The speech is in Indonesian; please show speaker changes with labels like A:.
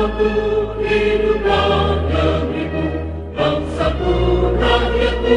A: namaku hidup dan negeriku bangsaku rakyatku